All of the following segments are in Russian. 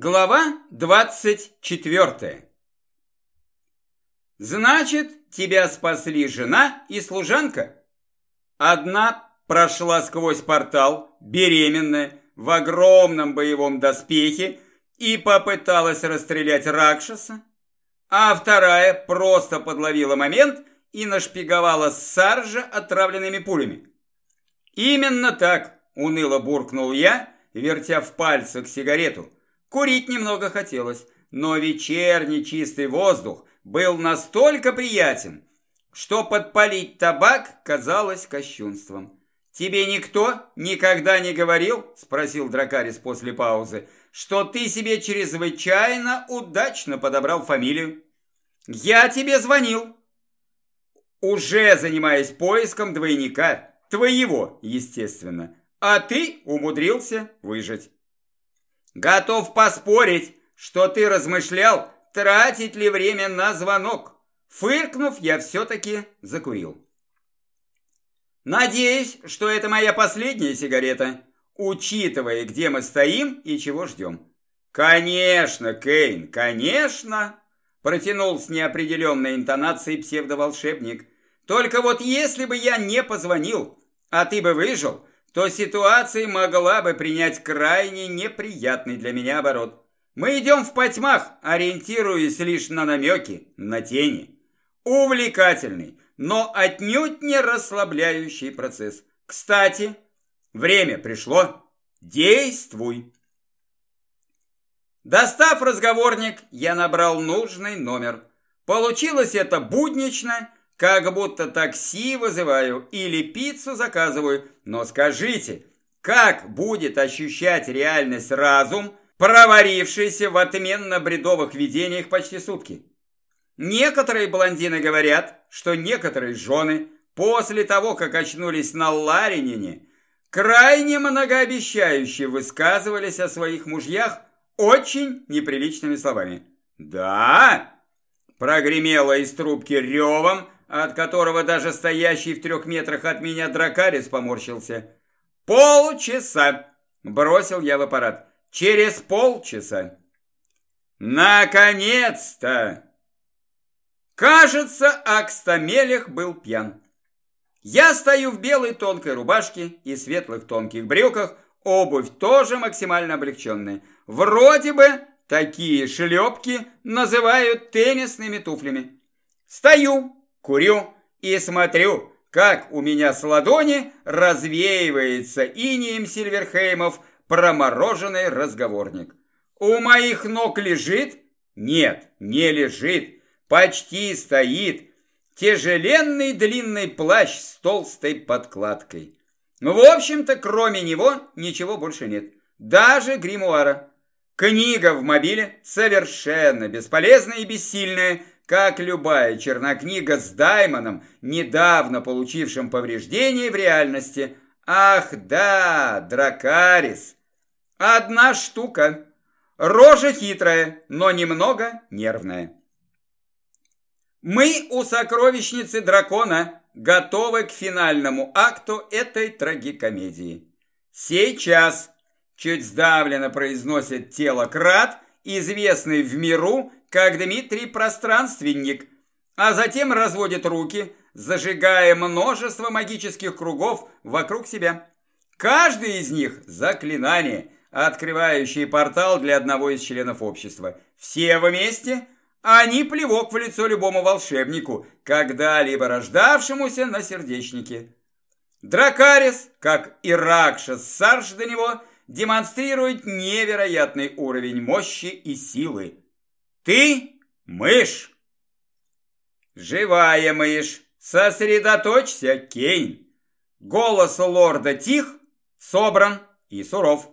Глава двадцать четвертая. Значит, тебя спасли жена и служанка? Одна прошла сквозь портал, беременная, в огромном боевом доспехе и попыталась расстрелять Ракшаса, а вторая просто подловила момент и нашпиговала Саржа отравленными пулями. Именно так, уныло буркнул я, вертя в пальцах сигарету – Курить немного хотелось, но вечерний чистый воздух был настолько приятен, что подпалить табак казалось кощунством. «Тебе никто никогда не говорил, — спросил Дракарис после паузы, — что ты себе чрезвычайно удачно подобрал фамилию? Я тебе звонил, уже занимаясь поиском двойника, твоего, естественно, а ты умудрился выжить. Готов поспорить, что ты размышлял, тратить ли время на звонок. Фыркнув, я все-таки закурил. Надеюсь, что это моя последняя сигарета, учитывая, где мы стоим и чего ждем. Конечно, Кейн, конечно, протянул с неопределенной интонацией псевдоволшебник. Только вот если бы я не позвонил, а ты бы выжил, то ситуация могла бы принять крайне неприятный для меня оборот. Мы идем в потьмах, ориентируясь лишь на намеки, на тени. Увлекательный, но отнюдь не расслабляющий процесс. Кстати, время пришло. Действуй. Достав разговорник, я набрал нужный номер. Получилось это буднично как будто такси вызываю или пиццу заказываю. Но скажите, как будет ощущать реальность разум, проварившийся в отменно-бредовых видениях почти сутки? Некоторые блондины говорят, что некоторые жены после того, как очнулись на Ларинине, крайне многообещающе высказывались о своих мужьях очень неприличными словами. «Да!» – прогремело из трубки ревом, от которого даже стоящий в трех метрах от меня дракарис поморщился. «Полчаса!» – бросил я в аппарат. «Через полчаса!» «Наконец-то!» Кажется, Акстамелех был пьян. Я стою в белой тонкой рубашке и светлых тонких брюках, обувь тоже максимально облегченная. Вроде бы такие шлепки называют теннисными туфлями. Стою, Курю и смотрю, как у меня с ладони развеивается инием Сильверхеймов промороженный разговорник. У моих ног лежит? Нет, не лежит, почти стоит тяжеленный длинный плащ с толстой подкладкой. В общем-то, кроме него ничего больше нет. Даже гримуара. Книга в мобиле совершенно бесполезная и бессильная, как любая чернокнига с Даймоном, недавно получившим повреждение в реальности. Ах да, Дракарис. Одна штука. Рожа хитрая, но немного нервная. Мы у сокровищницы дракона готовы к финальному акту этой трагикомедии. Сейчас, чуть сдавленно произносит тело Крат, известный в миру как Дмитрий Пространственник, а затем разводит руки, зажигая множество магических кругов вокруг себя. Каждый из них – заклинание, открывающее портал для одного из членов общества. Все вместе – они плевок в лицо любому волшебнику, когда-либо рождавшемуся на сердечнике. Дракарис, как и Ракшас Сарж до него, демонстрирует невероятный уровень мощи и силы. Ты мышь. Живая мышь. Сосредоточься, Кейн. Голос лорда тих, собран и суров.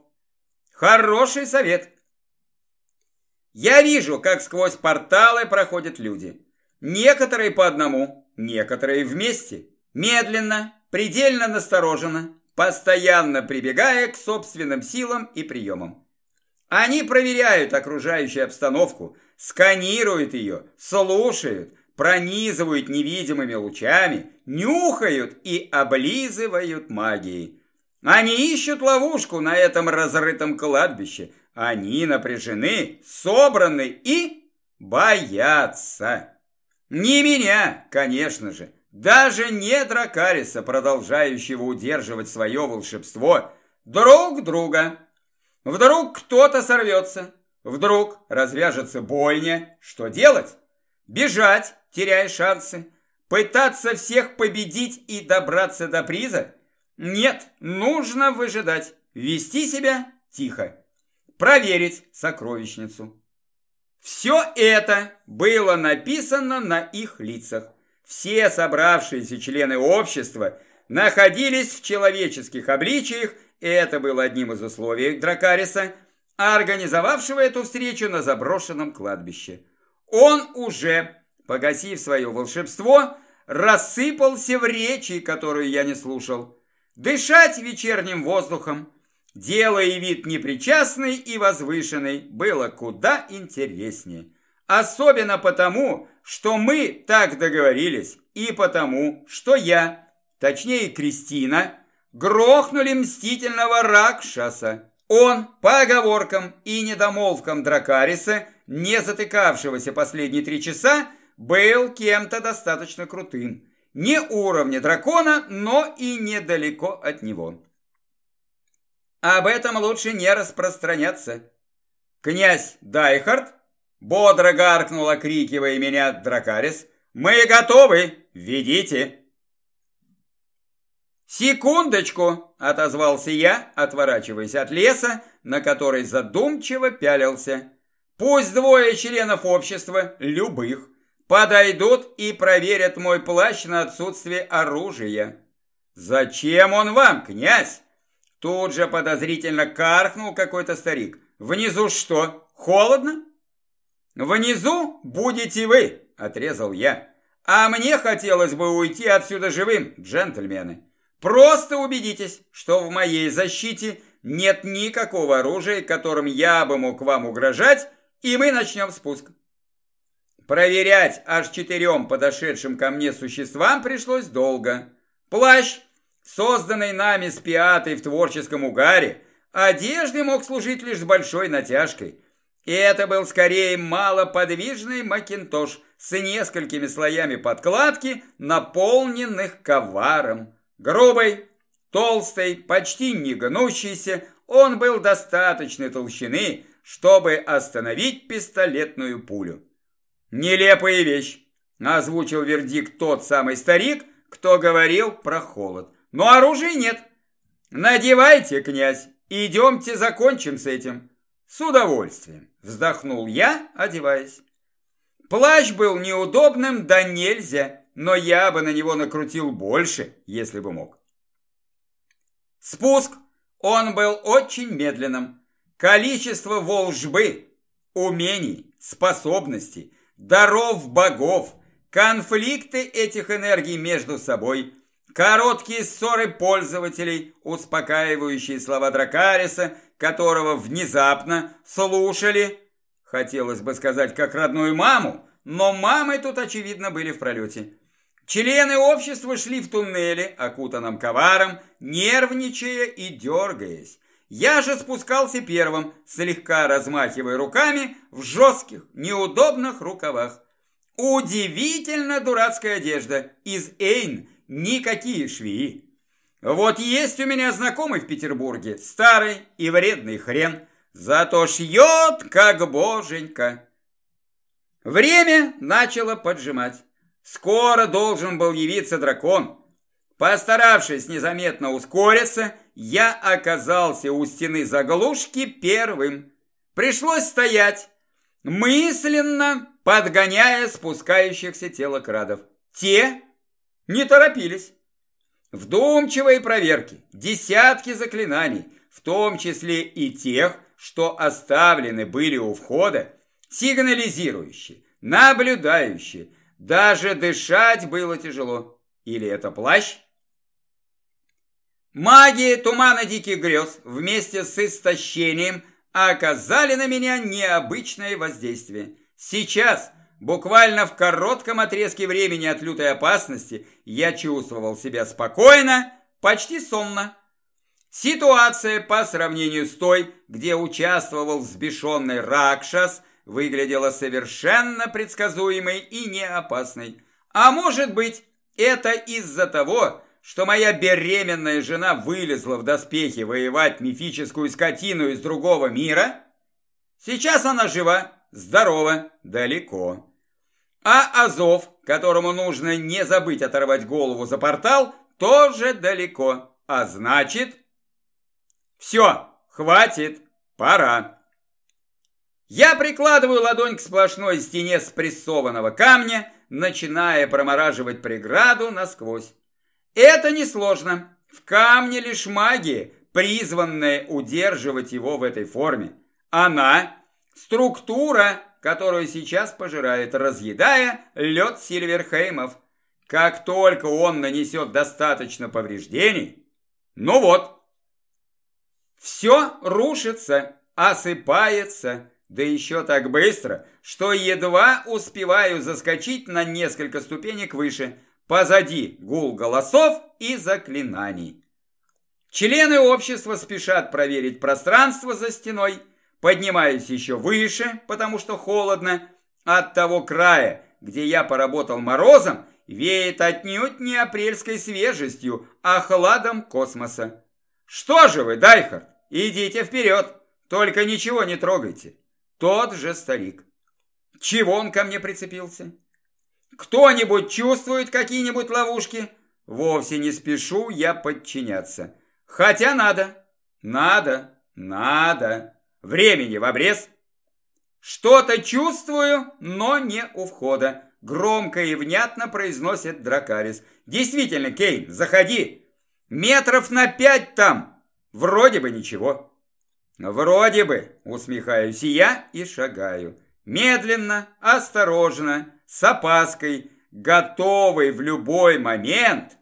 Хороший совет. Я вижу, как сквозь порталы проходят люди. Некоторые по одному, некоторые вместе. Медленно, предельно настороженно, постоянно прибегая к собственным силам и приемам. Они проверяют окружающую обстановку, сканируют ее, слушают, пронизывают невидимыми лучами, нюхают и облизывают магией. Они ищут ловушку на этом разрытом кладбище, Они напряжены, собраны и боятся. Не меня, конечно же, даже не Дракариса, продолжающего удерживать свое волшебство, друг друга. Вдруг кто-то сорвется, вдруг развяжется бойня. Что делать? Бежать, теряя шансы. Пытаться всех победить и добраться до приза? Нет, нужно выжидать, вести себя тихо, проверить сокровищницу. Все это было написано на их лицах. Все собравшиеся члены общества находились в человеческих обличиях, и это было одним из условий Дракариса, организовавшего эту встречу на заброшенном кладбище. Он уже, погасив свое волшебство, рассыпался в речи, которую я не слушал. Дышать вечерним воздухом, делая вид непричастный и возвышенный, было куда интереснее. Особенно потому, что мы так договорились, и потому, что я, точнее Кристина, грохнули мстительного Ракшаса. Он, по оговоркам и недомолвкам Дракариса, не затыкавшегося последние три часа, был кем-то достаточно крутым. Не уровня дракона, но и недалеко от него. Об этом лучше не распространяться. Князь Дайхард бодро гаркнул, окрикивая меня Дракарис. «Мы готовы! Ведите!» «Секундочку!» – отозвался я, отворачиваясь от леса, на который задумчиво пялился. «Пусть двое членов общества, любых, подойдут и проверят мой плащ на отсутствие оружия». «Зачем он вам, князь?» Тут же подозрительно каркнул какой-то старик. «Внизу что, холодно?» «Внизу будете вы», – отрезал я. «А мне хотелось бы уйти отсюда живым, джентльмены. Просто убедитесь, что в моей защите нет никакого оружия, которым я бы мог вам угрожать, и мы начнем спуск». Проверять аж четырем подошедшим ко мне существам пришлось долго. Плащ, созданный нами с пиатой в творческом угаре, одежды мог служить лишь с большой натяжкой. И это был скорее малоподвижный макинтош с несколькими слоями подкладки, наполненных коваром. Грубый, толстый, почти не гнущийся, он был достаточной толщины, чтобы остановить пистолетную пулю. «Нелепая вещь!» – озвучил вердикт тот самый старик, кто говорил про холод. «Но оружия нет. Надевайте, князь, идемте закончим с этим». «С удовольствием!» – вздохнул я, одеваясь. Плащ был неудобным, да нельзя, но я бы на него накрутил больше, если бы мог. Спуск, он был очень медленным. Количество волжбы, умений, способностей даров богов, конфликты этих энергий между собой, короткие ссоры пользователей, успокаивающие слова Дракариса, которого внезапно слушали, хотелось бы сказать, как родную маму, но мамы тут, очевидно, были в пролете. Члены общества шли в туннеле, окутанном коваром, нервничая и дергаясь. Я же спускался первым, слегка размахивая руками в жестких, неудобных рукавах. Удивительно дурацкая одежда. Из Эйн никакие швеи. Вот есть у меня знакомый в Петербурге, старый и вредный хрен, зато шьет, как боженька. Время начало поджимать. Скоро должен был явиться дракон. Постаравшись незаметно ускориться, я оказался у стены заглушки первым. Пришлось стоять, мысленно подгоняя спускающихся телокрадов. Те не торопились. Вдумчивые проверки, десятки заклинаний, в том числе и тех, что оставлены были у входа, сигнализирующие, наблюдающие. Даже дышать было тяжело. Или это плащ? Магия тумана диких грез вместе с истощением оказали на меня необычное воздействие. Сейчас, буквально в коротком отрезке времени от лютой опасности, я чувствовал себя спокойно, почти сонно. Ситуация по сравнению с той, где участвовал взбешенный Ракшас, выглядела совершенно предсказуемой и неопасной. А может быть, это из-за того, что моя беременная жена вылезла в доспехи воевать мифическую скотину из другого мира? Сейчас она жива, здорова, далеко. А Азов, которому нужно не забыть оторвать голову за портал, тоже далеко. А значит... Все, хватит, пора. Я прикладываю ладонь к сплошной стене спрессованного камня, начиная промораживать преграду насквозь. Это несложно. В камне лишь магия, призванная удерживать его в этой форме. Она – структура, которую сейчас пожирает, разъедая лед Сильверхеймов. Как только он нанесет достаточно повреждений, ну вот, все рушится, осыпается, да еще так быстро, что едва успеваю заскочить на несколько ступенек выше. Позади гул голосов и заклинаний. Члены общества спешат проверить пространство за стеной. Поднимаюсь еще выше, потому что холодно. От того края, где я поработал морозом, веет отнюдь не апрельской свежестью, а хладом космоса. Что же вы, Дайхард, идите вперед, только ничего не трогайте. Тот же старик. Чего он ко мне прицепился? Кто-нибудь чувствует какие-нибудь ловушки? Вовсе не спешу я подчиняться. Хотя надо, надо, надо. Времени в обрез. Что-то чувствую, но не у входа. Громко и внятно произносит Дракарис. Действительно, Кейн, заходи. Метров на пять там. Вроде бы ничего. Вроде бы, усмехаюсь я и шагаю. Медленно, осторожно, с опаской, готовый в любой момент